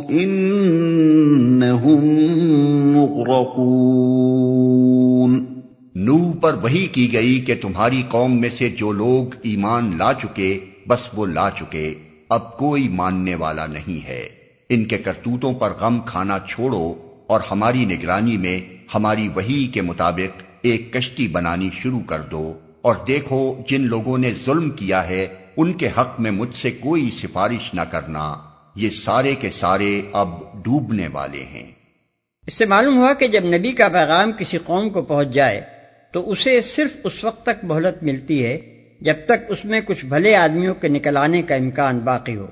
إِنَّهُم مُّغْرَقُونَ۔ نوح پر وہی کی گئی کہ تمہاری قوم میں سے جو لوگ ایمان لا چکے، بس وہ لا چکے۔ اب کوئی ماننے والا نہیں ہے۔ ان کے کرتوتوں پر غم کھانا چھوڑو اور ہماری نگرانی میں ہماری وہی کے مطابق ایک کشتی بنانی شروع کر دو۔ اور دیکھو، جن لوگوں نے ظلم کیا ہے، ان کے حق میں مجھ سے کوئی سفارش نہ کرنا۔ یہ سارے کے سارے اب ڈوبنے والے ہیں۔ اس سے معلوم ہوا کہ جب نبی کا پیغام کسی قوم کو پہنچ جائے تو اسے صرف اس وقت تک مہلت ملتی ہے جب تک اس میں کچھ بھلے آدمیوں کے نکل آنے کا امکان باقی ہو۔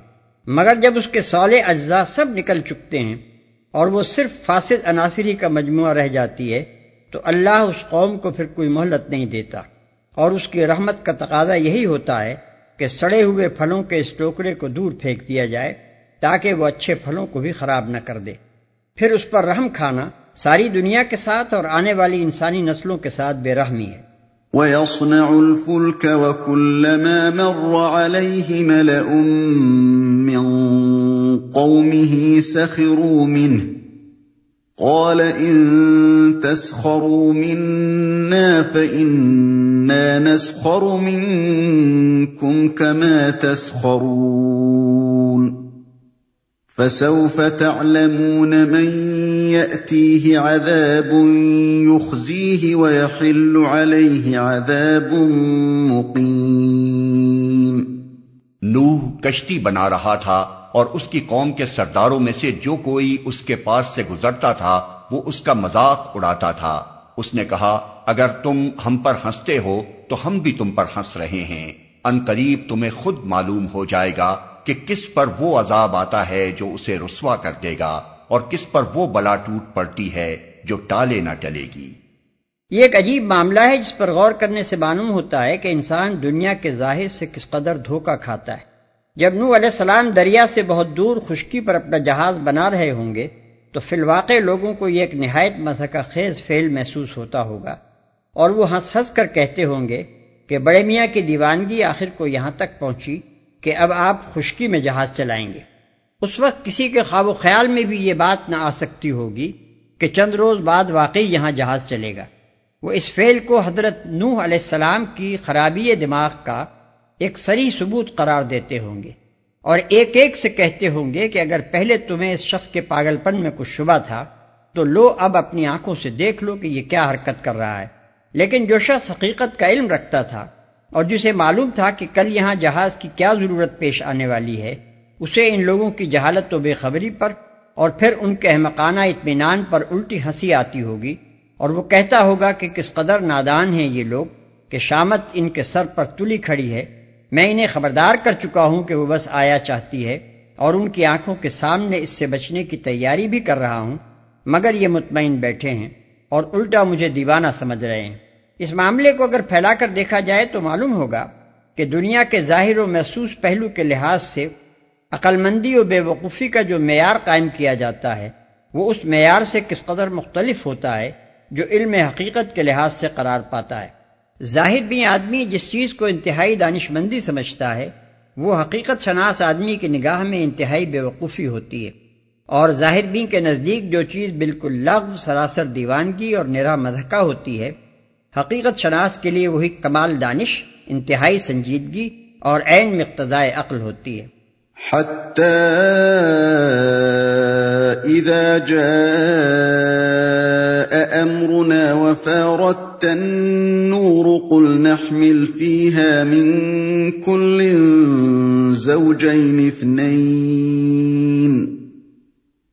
مگر جب اس کے سولے اجزاء سب نکل چکتے ہیں اور وہ صرف فاسد عناصری کا مجموعہ رہ جاتی ہے تو اللہ اس قوم کو پھر کوئی مہلت نہیں دیتا۔ اور اس کی رحمت کا تقاضا یہی ہوتا ہے کہ سڑے ہوئے پھلوں کے اس ٹوکرے کو دور پھینک دیا جائے تاکہ وہ اچھے پھلوں کو بھی خراب نہ کر دے۔ پھر اس پر رحم کھانا ساری دنیا کے ساتھ اور آنے والی انسانی نسلوں کے ساتھ بے رحمی ہے۔ وَيَصْنَعُ الْفُلْكَ وَكُلَّمَا مَرَّ عَلَيْهِ مَلَأٌ مِّن قَوْمِهِ سَخِرُوا مِنْهُ قال ان تسخروا منا فانا نسخر منكم كما تسخرون فسوف تعلمون من ياتيه عذاب يخزيه ويحل عليه عذاب مقيم۔ نوح کشتی بنا رہا تھا اور اس کی قوم کے سرداروں میں سے جو کوئی اس کے پاس سے گزرتا تھا، وہ اس کا مذاق اڑاتا تھا۔ اس نے کہا، اگر تم ہم پر ہنستے ہو، تو ہم بھی تم پر ہنس رہے ہیں۔ ان قریب تمہیں خود معلوم ہو جائے گا۔ کہ کس پر وہ عذاب آتا ہے جو اسے رسوا کر دے گا اور کس پر وہ بلا ٹوٹ پڑتی ہے جو ٹالے نہ ٹلے گی۔ یہ ایک عجیب معاملہ ہے جس پر غور کرنے سے معلوم ہوتا ہے کہ انسان دنیا کے ظاہر سے کس قدر دھوکہ کھاتا ہے۔ جب نو علیہ السلام دریا سے بہت دور خشکی پر اپنا جہاز بنا رہے ہوں گے، تو فی الواقع لوگوں کو یہ ایک نہایت مذہقہ خیز فیل محسوس ہوتا ہوگا۔ اور وہ ہنس ہنس کر کہتے ہوں گے کہ بڑے میاں کی دیوانگی آخر کو یہاں تک پہنچی۔ کہ اب آپ خشکی میں جہاز چلائیں گے۔ اس وقت کسی کے خواب و خیال میں بھی یہ بات نہ آ سکتی ہوگی کہ چند روز بعد واقعی یہاں جہاز چلے گا۔ وہ اس فعل کو حضرت نوح علیہ السلام کی خرابی دماغ کا ایک سری ثبوت قرار دیتے ہوں گے اور ایک ایک سے کہتے ہوں گے کہ اگر پہلے تمہیں اس شخص کے پاگل پن میں کچھ شبہ تھا تو لو اب اپنی آنکھوں سے دیکھ لو کہ یہ کیا حرکت کر رہا ہے۔ لیکن جو شخص حقیقت کا علم رکھتا تھا اور جسے معلوم تھا کہ کل یہاں جہاز کی کیا ضرورت پیش آنے والی ہے، اسے ان لوگوں کی جہالت و بے خبری پر اور پھر ان کے احمقانہ اطمینان پر الٹی ہنسی آتی ہوگی اور وہ کہتا ہوگا کہ کس قدر نادان ہیں یہ لوگ کہ شامت ان کے سر پر تلی کھڑی ہے۔ میں انہیں خبردار کر چکا ہوں کہ وہ بس آیا چاہتی ہے اور ان کی آنکھوں کے سامنے اس سے بچنے کی تیاری بھی کر رہا ہوں، مگر یہ مطمئن بیٹھے ہیں اور الٹا مجھے دیوانہ سمجھ رہے ہیں۔ اس معاملے کو اگر پھیلا کر دیکھا جائے تو معلوم ہوگا کہ دنیا کے ظاہر و محسوس پہلو کے لحاظ سے عقل مندی و بے وقوفی کا جو معیار قائم کیا جاتا ہے، وہ اس معیار سے کس قدر مختلف ہوتا ہے جو علم حقیقت کے لحاظ سے قرار پاتا ہے۔ ظاہر بھی آدمی جس چیز کو انتہائی دانش مندی سمجھتا ہے، وہ حقیقت شناس آدمی کی نگاہ میں انتہائی بے وقوفی ہوتی ہے۔ اور ظاہر بھی کے نزدیک جو چیز بالکل لغو سراسر دیوانگی اور نرا مدھکا ہوتی ہے حقیقت شناس کے لیے وہی کمال دانش، انتہائی سنجیدگی اور عین مقتضائے عقل ہوتی ہے۔ حتى إذا جاء أمرنا وفارت النور قل نحمل فيها من كل زوجين اثنين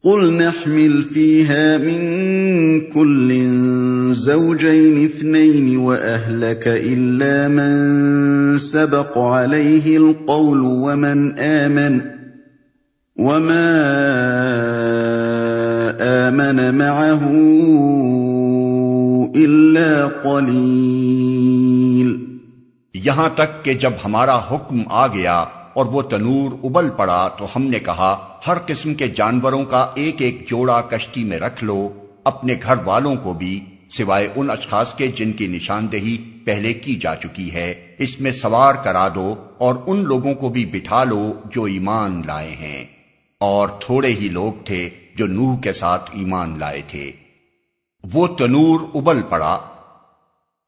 قل نحمل فيها من كل زوجين اثنين وأهلك إلا من سبق عليه القول ومن آمن وما آمن معه إلا قليل. یہاں تک کہ جب ہمارا حکم آ گیا اور وہ تنور ابل پڑا تو ہم نے کہا، ہر قسم کے جانوروں کا ایک ایک جوڑا کشتی میں رکھ لو، اپنے گھر والوں کو بھی، سوائے ان اشخاص کے جن کی نشاندہی پہلے کی جا چکی ہے، اس میں سوار کرا دو اور ان لوگوں کو بھی بٹھا لو جو ایمان لائے ہیں۔ اور تھوڑے ہی لوگ تھے جو نوح کے ساتھ ایمان لائے تھے۔ وہ تنور ابل پڑا۔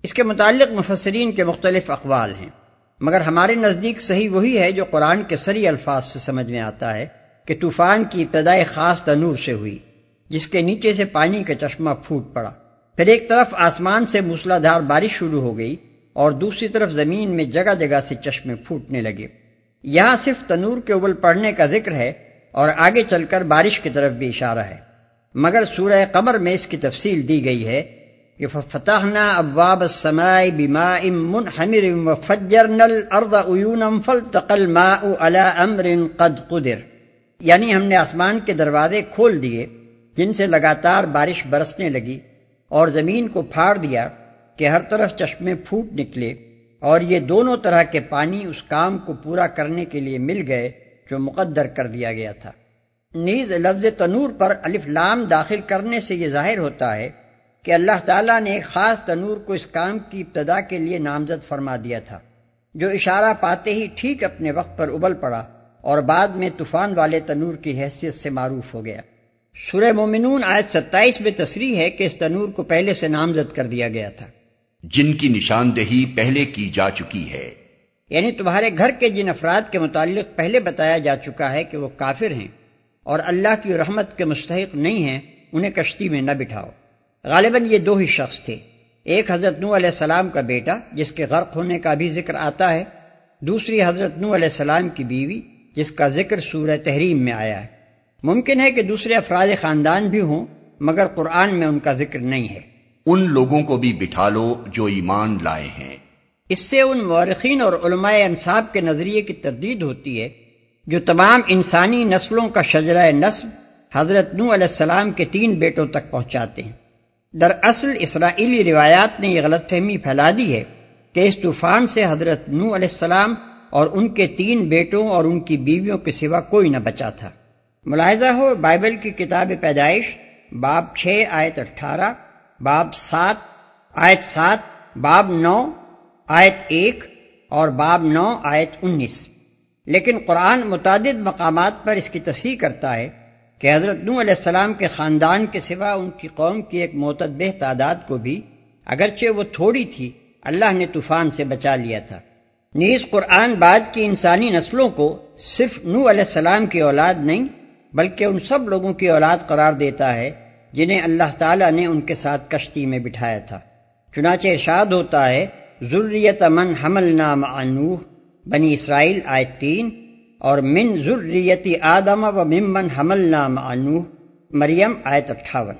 اس کے متعلق مفسرین کے مختلف اقوال ہیں۔ مگر ہمارے نزدیک صحیح وہی ہے جو قرآن کے سری الفاظ سے سمجھ میں آتا ہے کہ طوفان کی ابتدائی خاص تنور سے ہوئی، جس کے نیچے سے پانی کا چشمہ پھوٹ پڑا۔ پھر ایک طرف آسمان سے موسلا دھار بارش شروع ہو گئی اور دوسری طرف زمین میں جگہ جگہ سے چشمے پھوٹنے لگے۔ یہاں صرف تنور کے ابل پڑنے کا ذکر ہے اور آگے چل کر بارش کی طرف بھی اشارہ ہے۔ مگر سورہ قمر میں اس کی تفصیل دی گئی ہے کہ فتحنا ابواب السماء بماء منحمر وفجرنا الارض عيونا فالتقى الماء على امر قد قدر. یعنی ہم نے آسمان کے دروازے کھول دیے، جن سے لگاتار بارش برسنے لگی اور زمین کو پھاڑ دیا کہ ہر طرف چشمے پھوٹ نکلے اور یہ دونوں طرح کے پانی اس کام کو پورا کرنے کے لیے مل گئے جو مقدر کر دیا گیا تھا۔ نیز لفظ تنور پر الف لام داخل کرنے سے یہ ظاہر ہوتا ہے کہ اللہ تعالیٰ نے ایک خاص تنور کو اس کام کی ابتدا کے لیے نامزد فرما دیا تھا جو اشارہ پاتے ہی ٹھیک اپنے وقت پر ابل پڑا اور بعد میں طوفان والے تنور کی حیثیت سے معروف ہو گیا۔ سورہ مومنون آیت ستائیس میں تصریح ہے کہ اس تنور کو پہلے سے نامزد کر دیا گیا تھا۔ جن کی نشاندہی پہلے کی جا چکی ہے۔ یعنی تمہارے گھر کے جن افراد کے متعلق پہلے بتایا جا چکا ہے کہ وہ کافر ہیں اور اللہ کی رحمت کے مستحق نہیں ہیں انہیں کشتی میں نہ بٹھاؤ۔ غالباً یہ دو ہی شخص تھے۔ ایک حضرت نو علیہ السلام کا بیٹا جس کے غرق ہونے کا بھی ذکر آتا ہے۔ دوسری حضرت نو علیہ السلام کی بیوی جس کا ذکر سورہ تحریم میں آیا ہے۔ ممکن ہے کہ دوسرے افراد خاندان بھی ہوں مگر قرآن میں ان کا ذکر نہیں ہے۔ ان لوگوں کو بھی بٹھا لو جو ایمان لائے ہیں۔ اس سے ان مورخین اور علماء انصاب کے نظریے کی تردید ہوتی ہے جو تمام انسانی نسلوں کا شجرہ نسب حضرت نو علیہ السلام کے تین بیٹوں تک پہنچاتے ہیں۔ دراصل اسرائیلی روایات نے یہ غلط فہمی پھیلا دی ہے کہ اس طوفان سے حضرت نو علیہ السلام اور ان کے تین بیٹوں اور ان کی بیویوں کے سوا کوئی نہ بچا تھا۔ ملاحظہ ہو، بائبل کی کتاب پیدائش، باب چھ، آیت اٹھارہ، باب سات، آیت سات، باب نو، آیت ایک اور باب نو، آیت انیس۔ لیکن قرآن متعدد مقامات پر اس کی تصحیح کرتا ہے کہ حضرت نو علیہ السلام کے خاندان کے سوا ان کی قوم کی ایک معتدبہ تعداد کو بھی اگرچہ وہ تھوڑی تھی، اللہ نے طوفان سے بچا لیا تھا۔ نیز قرآن بعد کی انسانی نسلوں کو صرف نو علیہ السلام کی اولاد نہیں، بلکہ ان سب لوگوں کی اولاد قرار دیتا ہے، جنہیں اللہ تعالیٰ نے ان کے ساتھ کشتی میں بٹھایا تھا۔ چنانچہ ارشاد ہوتا ہے ضروریت من حمل نام بنی اسرائیل آئے تین اور من ذریتی آدم و ممن حملنا مع نوح مریم آیت اٹھاون۔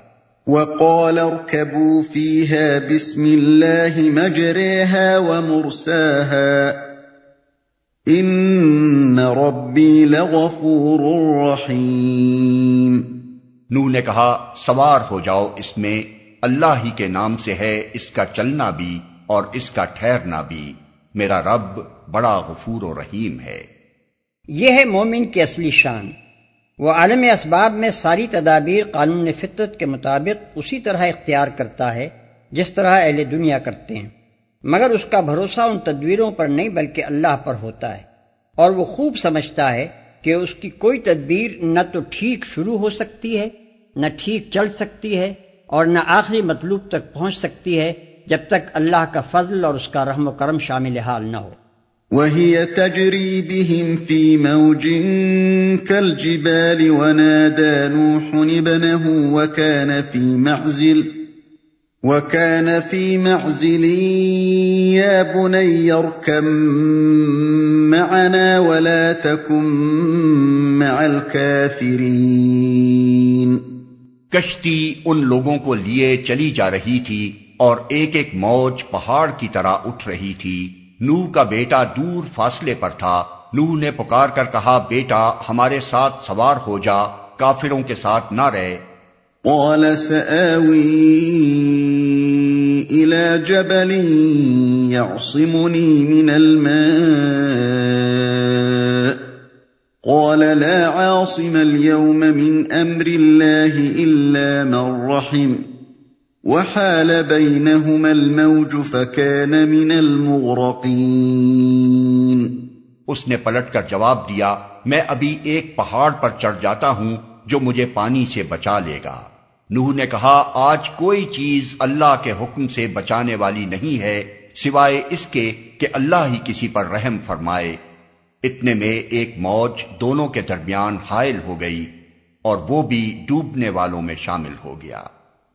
وقال اركبوا فيها بسم الله مجريها ومرساها ان ربي لغفور رحيم نو نے کہا سوار ہو جاؤ اس میں اللہ ہی کے نام سے ہے اس کا چلنا بھی اور اس کا ٹھہرنا بھی۔ میرا رب بڑا غفور و رحیم ہے۔ یہ ہے مومن کی اصلی شان۔ وہ عالم اسباب میں ساری تدابیر قانون فطرت کے مطابق اسی طرح اختیار کرتا ہے جس طرح اہل دنیا کرتے ہیں۔ مگر اس کا بھروسہ ان تدبیروں پر نہیں بلکہ اللہ پر ہوتا ہے۔ اور وہ خوب سمجھتا ہے کہ اس کی کوئی تدبیر نہ تو ٹھیک شروع ہو سکتی ہے، نہ ٹھیک چل سکتی ہے اور نہ آخری مطلوب تک پہنچ سکتی ہے جب تک اللہ کا فضل اور اس کا رحم و کرم شامل حال نہ ہو۔ وهي تجري بهم في موج كالجبال ونادى نوح ابنه وكان في معزل وكان في معزل، يا بني اركب معنا ولا تكن مع الكافرين. کشتی ان لوگوں کو لیے چلی جا رہی تھی اور ایک ایک موج پہاڑ کی طرح اٹھ رہی تھی۔ نو کا بیٹا دور فاصلے پر تھا۔ نو نے پکار کر کہا، بیٹا، ہمارے ساتھ سوار ہو جا، کافروں کے ساتھ نہ رہے۔ قال سآوي إلى جبل يعصمني من الماء۔ قال، لا عاصم اليوم من أمر الله إلا من رحم۔ وحال بينهما الموج فكان من المغرقين. اس نے پلٹ کر جواب دیا، میں ابھی ایک پہاڑ پر چڑھ جاتا ہوں جو مجھے پانی سے بچا لے گا۔ نوح نے کہا، آج کوئی چیز اللہ کے حکم سے بچانے والی نہیں ہے، سوائے اس کے کہ اللہ ہی کسی پر رحم فرمائے۔ اتنے میں ایک موج دونوں کے درمیان حائل ہو گئی اور وہ بھی ڈوبنے والوں میں شامل ہو گیا۔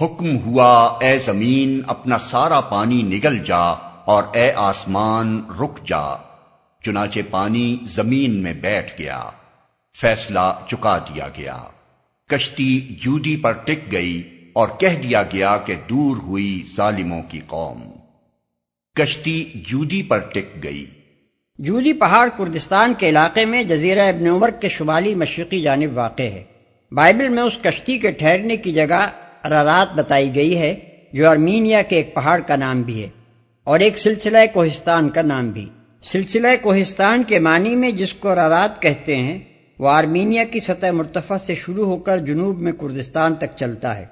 حکم ہوا، اے زمین، اپنا سارا پانی نگل جا اور اے آسمان، رک جا۔ چنانچہ پانی زمین میں بیٹھ گیا، فیصلہ چکا دیا گیا۔ کشتی جودی پر ٹک گئی اور کہہ دیا گیا کہ دور ہوئی ظالموں کی قوم۔ کشتی جودی پر ٹک گئی۔ جودی پہاڑ کردستان کے علاقے میں جزیرہ ابن عمر کے شمالی مشرقی جانب واقع ہے۔ بائبل میں اس کشتی کے ٹھہرنے کی جگہ ارارات بتائی گئی ہے، جو ارمینیا کے ایک پہاڑ کا نام بھی ہے، اور ایک سلسلہ کوہستان کا نام بھی۔ سلسلہ کوہستان کے معنی میں جس کو ارارات کہتے ہیں، وہ آرمینیا کی سطح مرتفع سے شروع ہو کر جنوب میں کردستان تک چلتا ہے۔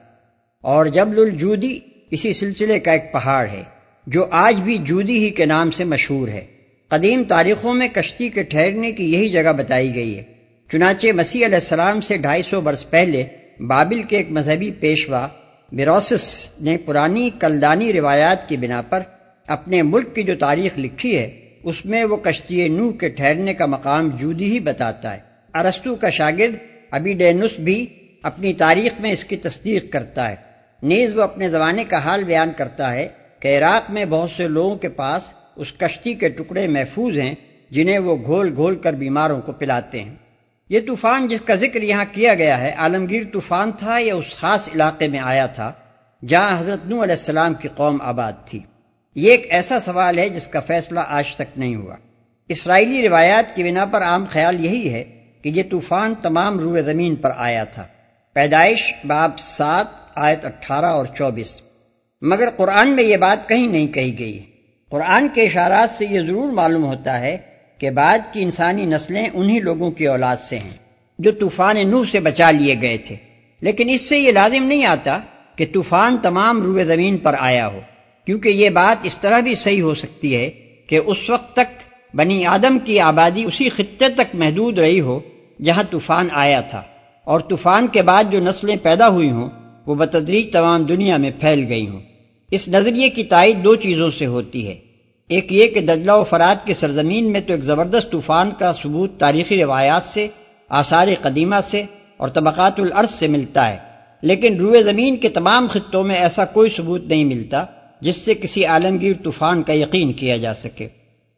اور جبل الجودی اسی سلسلے کا ایک پہاڑ ہے، جو آج بھی جودی ہی کے نام سے مشہور ہے۔ قدیم تاریخوں میں کشتی کے ٹھہرنے کی یہی جگہ بتائی گئی ہے۔ چنانچہ مسیح علیہ السلام سے ڈھائی سو برس پہلے بابل کے ایک مذہبی پیشوا بیروسس نے پرانی کلدانی روایات کی بنا پر اپنے ملک کی جو تاریخ لکھی ہے، اس میں وہ کشتی نو کے ٹھہرنے کا مقام جودی ہی بتاتا ہے۔ ارستو کا شاگرد ابھی ڈینس بھی اپنی تاریخ میں اس کی تصدیق کرتا ہے۔ نیز وہ اپنے زمانے کا حال بیان کرتا ہے کہ عراق میں بہت سے لوگوں کے پاس اس کشتی کے ٹکڑے محفوظ ہیں، جنہیں وہ گھول گھول کر بیماروں کو پلاتے ہیں۔ یہ طوفان جس کا ذکر یہاں کیا گیا ہے، عالمگیر طوفان تھا یا اس خاص علاقے میں آیا تھا جہاں حضرت نو علیہ السلام کی قوم آباد تھی۔ یہ ایک ایسا سوال ہے جس کا فیصلہ آج تک نہیں ہوا۔ اسرائیلی روایات کی بنا پر عام خیال یہی ہے کہ یہ طوفان تمام روئے زمین پر آیا تھا۔ پیدائش باب سات، آیت اٹھارہ اور چوبیس۔ مگر قرآن میں یہ بات کہیں نہیں کہی گئی۔ قرآن کے اشارات سے یہ ضرور معلوم ہوتا ہے کہ بعد کی انسانی نسلیں انہی لوگوں کی اولاد سے ہیں، جو طوفان نوح سے بچا لیے گئے تھے۔ لیکن اس سے یہ لازم نہیں آتا کہ طوفان تمام روئے زمین پر آیا ہو، کیونکہ یہ بات اس طرح بھی صحیح ہو سکتی ہے کہ اس وقت تک بنی آدم کی آبادی اسی خطے تک محدود رہی ہو جہاں طوفان آیا تھا۔ اور طوفان کے بعد جو نسلیں پیدا ہوئی ہوں، وہ بتدریج تمام دنیا میں پھیل گئی ہوں۔ اس نظریے کی تائید دو چیزوں سے ہوتی ہے۔ ایک یہ کہ دجلہ و فرات کی سرزمین میں تو ایک زبردست طوفان کا ثبوت تاریخی روایات سے، آثار قدیمہ سے اور طبقات العرض سے ملتا ہے۔ لیکن روئے زمین کے تمام خطوں میں ایسا کوئی ثبوت نہیں ملتا جس سے کسی عالمگیر طوفان کا یقین کیا جا سکے۔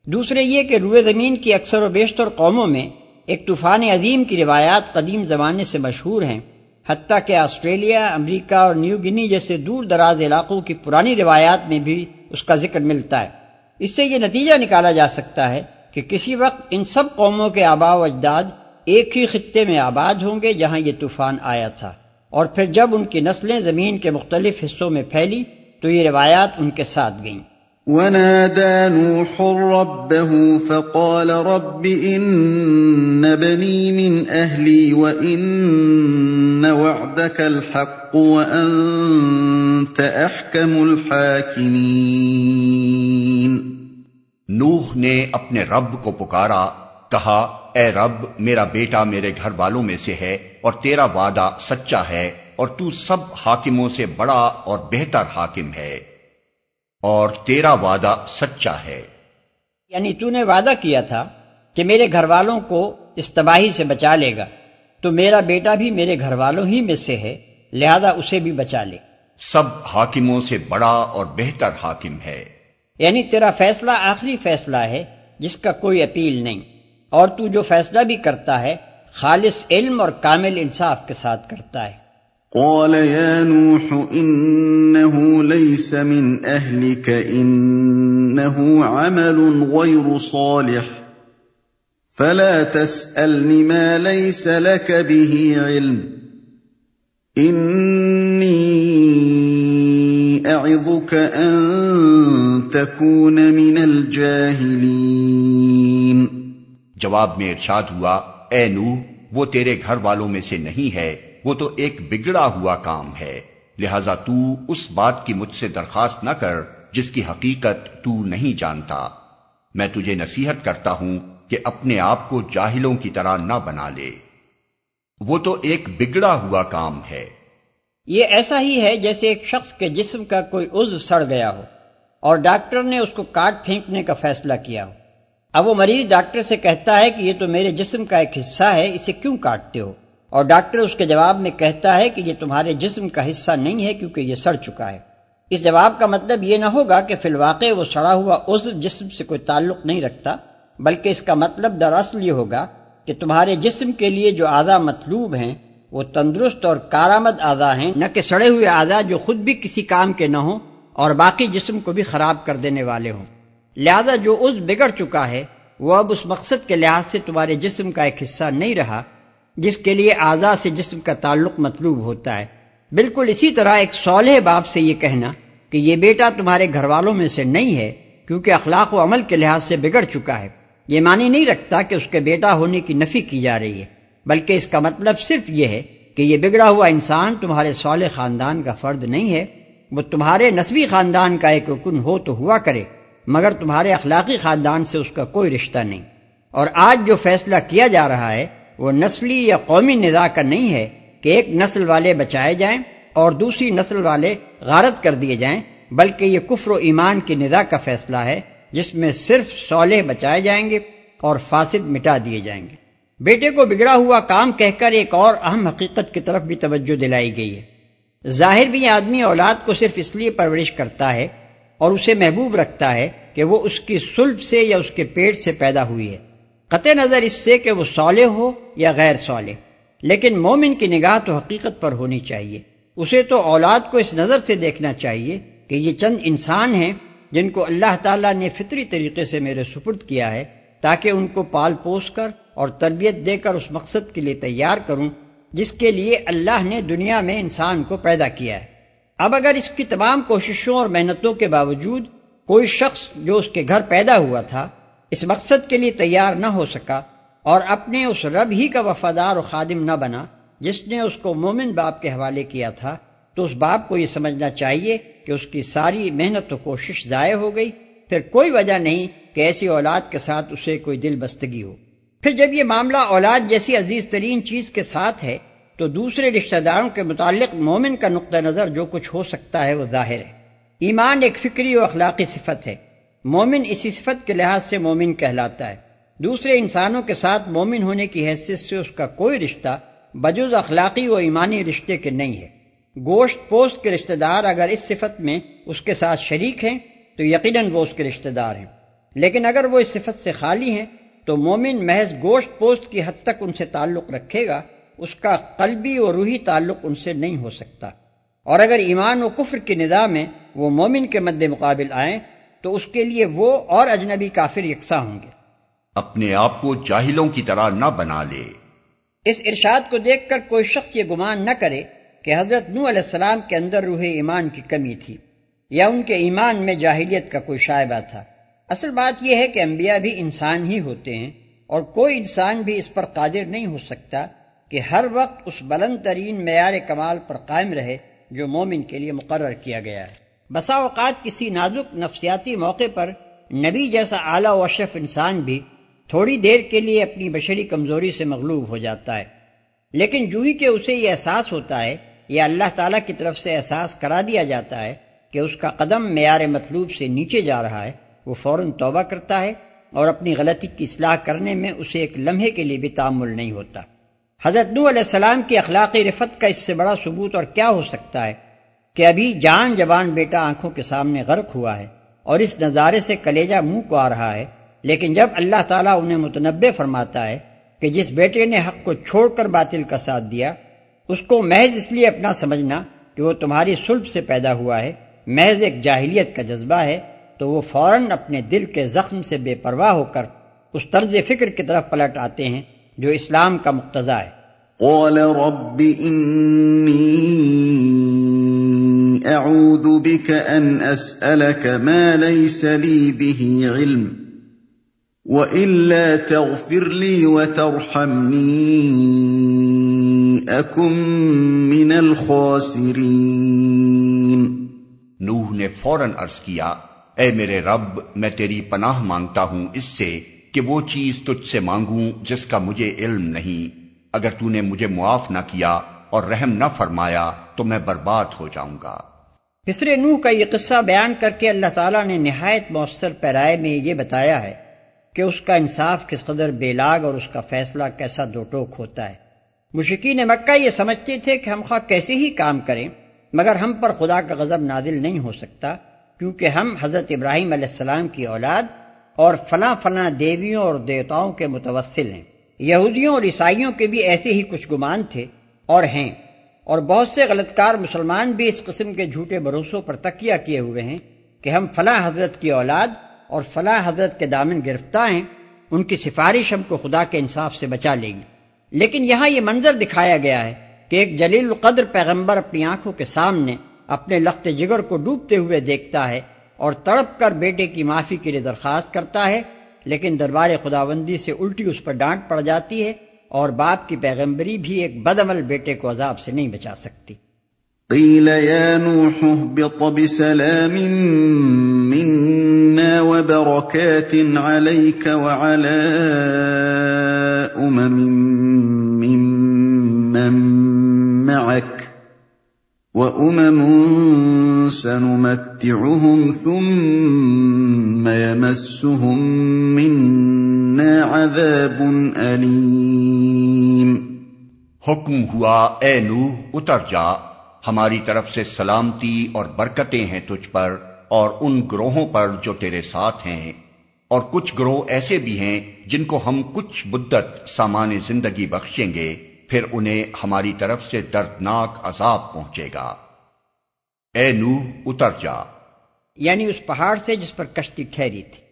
دوسرے یہ کہ روئے زمین کی اکثر و بیشتر قوموں میں ایک طوفان عظیم کی روایات قدیم زمانے سے مشہور ہیں۔ حتیٰ کہ آسٹریلیا، امریکہ اور نیو گنی جیسے دور دراز علاقوں کی پرانی روایات میں بھی اس کا ذکر ملتا ہے۔ اس سے یہ نتیجہ نکالا جا سکتا ہے کہ کسی وقت ان سب قوموں کے آبا و اجداد ایک ہی خطے میں آباد ہوں گے جہاں یہ طوفان آیا تھا۔ اور پھر جب ان کی نسلیں زمین کے مختلف حصوں میں پھیلی، تو یہ روایات ان کے ساتھ گئیں۔ ونادى نوح ربه فقال رب إن بني من أهلي وإن وعدك الحق وأنت أحكم الحاكمين نوح نے اپنے رب کو پکارا کہا اے رب میرا بیٹا میرے گھر والوں میں سے ہے اور تیرا وعدہ سچا ہے اور تو سب حاکموں سے بڑا اور بہتر حاکم ہے اور تیرا وعدہ سچا ہے. یعنی تو نے وعدہ کیا تھا کہ میرے گھر والوں کو اس تباہی سے بچا لے گا۔ تو میرا بیٹا بھی میرے گھر والوں ہی میں سے ہے لہذا اسے بھی بچا لے۔ سب حاکموں سے بڑا اور بہتر حاکم ہے۔ یعنی تیرا فیصلہ آخری فیصلہ ہے جس کا کوئی اپیل نہیں۔ اور تو جو فیصلہ بھی کرتا ہے خالص علم اور کامل انصاف کے ساتھ کرتا ہے۔ قال يا نوح إنه ليس من أهلك إنه عمل غير صالح۔ فلا تسألني ما ليس لك به علم. إني أعظك أن تكون من الجاهلين. جواب میں ارشاد ہوا، اے نوح، وہ تیرے گھر والوں میں سے نہیں ہے، وہ تو ایک بگڑا ہوا کام ہے، لہذا تو اس بات کی مجھ سے درخواست نہ کر، جس کی حقیقت تو نہیں جانتا۔ میں تجھے نصیحت کرتا ہوں کہ اپنے آپ کو جاہلوں کی طرح نہ بنا لے۔ وہ تو ایک بگڑا ہوا کام ہے۔ یہ ایسا ہی ہے جیسے ایک شخص کے جسم کا کوئی عضو سڑ گیا ہو اور ڈاکٹر نے اس کو کاٹ پھینکنے کا فیصلہ کیا ہو۔ اب وہ مریض ڈاکٹر سے کہتا ہے کہ یہ تو میرے جسم کا ایک حصہ ہے، اسے کیوں کاٹتے ہو؟ اور ڈاکٹر اس کے جواب میں کہتا ہے کہ یہ تمہارے جسم کا حصہ نہیں ہے کیونکہ یہ سڑ چکا ہے۔ اس جواب کا مطلب یہ نہ ہوگا کہ فی الواقع وہ سڑا ہوا عضو جسم سے کوئی تعلق نہیں رکھتا۔ بلکہ اس کا مطلب دراصل یہ ہوگا کہ تمہارے جسم کے لیے جو اعضا مطلوب ہیں، وہ تندرست اور کارآمد اعضا ہیں، نہ کہ سڑے ہوئے اعضا جو خود بھی کسی کام کے نہ ہوں اور باقی جسم کو بھی خراب کر دینے والے ہوں۔ لہذا جو عضو بگڑ چکا ہے، وہ اب اس مقصد کے لحاظ سے تمہارے جسم کا ایک حصہ نہیں رہا، جس کے لیے اعضا سے جسم کا تعلق مطلوب ہوتا ہے۔ بالکل اسی طرح ایک صالح باپ سے یہ کہنا کہ یہ بیٹا تمہارے گھر والوں میں سے نہیں ہے، کیونکہ اخلاق و عمل کے لحاظ سے بگڑ چکا ہے۔ یہ معنی نہیں رکھتا کہ اس کے بیٹا ہونے کی نفی کی جا رہی ہے، بلکہ اس کا مطلب صرف یہ ہے کہ یہ بگڑا ہوا انسان تمہارے صالح خاندان کا فرد نہیں ہے۔ وہ تمہارے نسبی خاندان کا ایک رکن ہو تو ہوا کرے، مگر تمہارے اخلاقی خاندان سے اس کا کوئی رشتہ نہیں۔ اور آج جو فیصلہ کیا جا رہا ہے، وہ نسلی یا قومی نظا کا نہیں ہے کہ ایک نسل والے بچائے جائیں اور دوسری نسل والے غارت کر دیے جائیں، بلکہ یہ کفر و ایمان کی نظا کا فیصلہ ہے۔ جس میں صرف سولے بچائے جائیں گے اور فاسد مٹا دیے جائیں گے۔ بیٹے کو بگڑا ہوا کام کہہ کر ایک اور اہم حقیقت کی طرف بھی توجہ دلائی گئی ہے۔ ظاہر بھی آدمی اولاد کو صرف اس لیے پرورش کرتا ہے اور اسے محبوب رکھتا ہے کہ وہ اس کی سلب سے یا اس کے پیٹ سے پیدا ہوئی ہے۔ قطع نظر اس سے کہ وہ صالح ہو یا غیر صالح۔ لیکن مومن کی نگاہ تو حقیقت پر ہونی چاہیے۔ اسے تو اولاد کو اس نظر سے دیکھنا چاہیے کہ یہ چند انسان ہیں جن کو اللہ تعالیٰ نے فطری طریقے سے میرے سپرد کیا ہے، تاکہ ان کو پال پوس کر اور تربیت دے کر اس مقصد کے لیے تیار کروں، جس کے لیے اللہ نے دنیا میں انسان کو پیدا کیا ہے۔ اب اگر اس کی تمام کوششوں اور محنتوں کے باوجود کوئی شخص جو اس کے گھر پیدا ہوا تھا، اس مقصد کے لیے تیار نہ ہو سکا اور اپنے اس رب ہی کا وفادار و خادم نہ بنا، جس نے اس کو مومن باپ کے حوالے کیا تھا تو اس باپ کو یہ سمجھنا چاہیے کہ اس کی ساری محنت و کوشش ضائع ہو گئی۔ پھر کوئی وجہ نہیں کہ ایسی اولاد کے ساتھ اسے کوئی دل بستگی ہو۔ پھر جب یہ معاملہ اولاد جیسی عزیز ترین چیز کے ساتھ ہے، تو دوسرے رشتہ داروں کے متعلق مومن کا نقطہ نظر جو کچھ ہو سکتا ہے وہ ظاہر ہے۔ ایمان ایک فکری و اخلاقی صفت ہے۔ مومن اسی صفت کے لحاظ سے مومن کہلاتا ہے۔ دوسرے انسانوں کے ساتھ مومن ہونے کی حیثیت سے اس کا کوئی رشتہ بجوز اخلاقی و ایمانی رشتے کے نہیں ہے۔ گوشت پوست کے رشتہ دار اگر اس صفت میں اس کے ساتھ شریک ہیں تو یقیناً وہ اس کے رشتہ دار ہیں۔ لیکن اگر وہ اس صفت سے خالی ہیں تو مومن محض گوشت پوست کی حد تک ان سے تعلق رکھے گا اس کا قلبی و روحی تعلق ان سے نہیں ہو سکتا۔ اور اگر ایمان و کفر کی نظام میں وہ مومن کے مد مقابل آئیں تو اس کے لیے وہ اور اجنبی کافر یکساں ہوں گے۔ اپنے آپ کو جاہلوں کی طرح نہ بنا لے۔ اس ارشاد کو دیکھ کر کوئی شخص یہ گمان نہ کرے کہ حضرت نو علیہ السلام کے اندر روح ایمان کی کمی تھی یا ان کے ایمان میں جاہلیت کا کوئی شائبہ تھا۔ اصل بات یہ ہے کہ انبیاء بھی انسان ہی ہوتے ہیں اور کوئی انسان بھی اس پر قادر نہیں ہو سکتا کہ ہر وقت اس بلند ترین معیار کمال پر قائم رہے جو مومن کے لیے مقرر کیا گیا ہے۔ بسا اوقات کسی نازک نفسیاتی موقع پر نبی جیسا اعلیٰ و اشرف انسان بھی تھوڑی دیر کے لیے اپنی بشری کمزوری سے مغلوب ہو جاتا ہے۔ لیکن جو ہی کہ اسے یہ احساس ہوتا ہے یا اللہ تعالیٰ کی طرف سے احساس کرا دیا جاتا ہے کہ اس کا قدم معیار مطلوب سے نیچے جا رہا ہے۔ وہ فوراً توبہ کرتا ہے اور اپنی غلطی کی اصلاح کرنے میں اسے ایک لمحے کے لیے بھی تعمل نہیں ہوتا۔ حضرت نو علیہ السلام کی اخلاقی رفت کا اس سے بڑا ثبوت اور کیا ہو سکتا ہے کہ ابھی جان جوان بیٹا آنکھوں کے سامنے غرق ہوا ہے اور اس نظارے سے کلیجہ منہ کو آ رہا ہے۔ لیکن جب اللہ تعالیٰ انہیں متنبع فرماتا ہے کہ جس بیٹے نے حق کو چھوڑ کر باطل کا ساتھ دیا اس کو محض اس لیے اپنا سمجھنا کہ وہ تمہاری سلب سے پیدا ہوا ہے، محض ایک جاہلیت کا جذبہ ہے، تو وہ فوراً اپنے دل کے زخم سے بے پرواہ ہو کر اس طرز فکر کی طرف پلٹ آتے ہیں، جو اسلام کا مقتضا ہے۔ قال رب اعوذ بك ان اسالك ما ليس لي به علم والا تغفر لي وترحمني اكن من الخاسرين نوح نے فوراً عرض کیا اے میرے رب میں تیری پناہ مانگتا ہوں اس سے کہ وہ چیز تجھ سے مانگوں جس کا مجھے علم نہیں۔ اگر تو نے مجھے معاف نہ کیا اور رحم نہ فرمایا تو میں برباد ہو جاؤں گا۔ پسرے نوح کا یہ قصہ بیان کر کے اللہ تعالیٰ نے نہایت مؤثر پیرائے میں یہ بتایا ہے کہ اس کا انصاف کس قدر بے لاگ اور اس کا فیصلہ کیسا دو ٹوک ہوتا ہے۔ مشکین مکہ یہ سمجھتے تھے کہ ہم خواہ کیسے ہی کام کریں، مگر ہم پر خدا کا غضب نادل نہیں ہو سکتا، کیونکہ ہم حضرت ابراہیم علیہ السلام کی اولاد اور فلاں فلاں دیویوں اور دیوتاؤں کے متوسل ہیں۔ یہودیوں اور عیسائیوں کے بھی ایسے ہی کچھ گمان تھے اور ہیں۔ اور بہت سے غلط کار مسلمان بھی اس قسم کے جھوٹے بھروسوں پر تکیہ کیے ہوئے ہیں کہ ہم فلاں حضرت کی اولاد اور فلاں حضرت کے دامن گرفتار ہیں، ان کی سفارش ہم کو خدا کے انصاف سے بچا لے گی۔ لیکن یہاں یہ منظر دکھایا گیا ہے کہ ایک جلیل القدر پیغمبر اپنی آنکھوں کے سامنے اپنے لخت جگر کو ڈوبتے ہوئے دیکھتا ہے اور تڑپ کر بیٹے کی معافی کے لیے درخواست کرتا ہے، لیکن دربار خداوندی سے الٹی اس پر ڈانٹ پڑ جاتی ہے اور باپ کی پیغمبری بھی ایک بدعمل بیٹے کو عذاب سے نہیں بچا سکتی۔ قیل یا نوح اهبط بسلام منا وبركات عليك وعلى امم ممن معك وَأُمَمٌ سَنُمَتِّعُهُمْ ثُمَّ يَمَسُّهُم مِّنَّا عَذَابٌ أَلِيمٌ. حکم ہوا، اے نوح، اتر جا، ہماری طرف سے سلامتی اور برکتیں ہیں تجھ پر اور ان گروہوں پر جو تیرے ساتھ ہیں۔ اور کچھ گروہ ایسے بھی ہیں جن کو ہم کچھ بدت سامان زندگی بخشیں گے پھر انہیں ہماری طرف سے دردناک عذاب پہنچے گا۔ اے نو اتر جا۔ یعنی اس پہاڑ سے جس پر کشتی ٹھہری تھی۔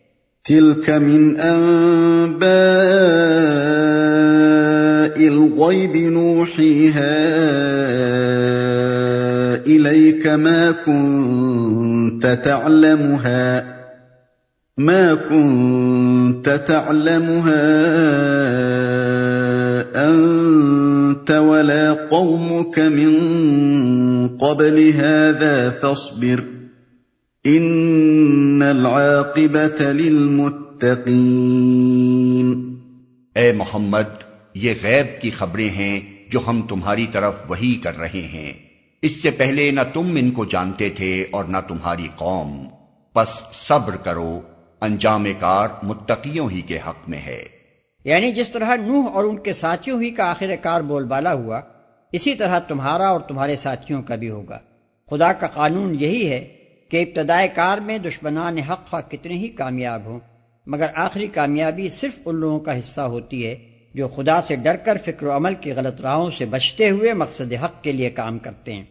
تلك من انباء الغيب نوحيها اليك ما كنت تعلمها۔ ما كنت تعلمها انت ولا قومك من قبل هذا فاصبر ان العاقبة للمتقين اے محمد، یہ غیب کی خبریں ہیں جو ہم تمہاری طرف وہی کر رہے ہیں۔ اس سے پہلے نہ تم ان کو جانتے تھے اور نہ تمہاری قوم۔ پس صبر کرو۔ انجام کار متقیوں ہی کے حق میں ہے۔ یعنی جس طرح نوح اور ان کے ساتھیوں ہی کا آخر کار بول بالا ہوا، اسی طرح تمہارا اور تمہارے ساتھیوں کا بھی ہوگا۔ خدا کا قانون یہی ہے کہ ابتدائے کار میں دشمنان حق خواہ کتنے ہی کامیاب ہوں، مگر آخری کامیابی صرف ان لوگوں کا حصہ ہوتی ہے جو خدا سے ڈر کر فکر و عمل کی غلط راہوں سے بچتے ہوئے مقصد حق کے لیے کام کرتے ہیں۔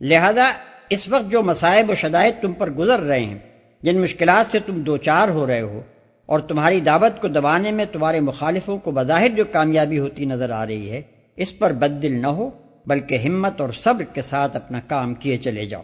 لہذا اس وقت جو مسائب و شدائد تم پر گزر رہے ہیں جن مشکلات سے تم دو چار ہو رہے ہو اور تمہاری دعوت کو دبانے میں تمہارے مخالفوں کو بظاہر جو کامیابی ہوتی نظر آ رہی ہے، اس پر بد دل نہ ہو، بلکہ ہمت اور صبر کے ساتھ اپنا کام کیے چلے جاؤ۔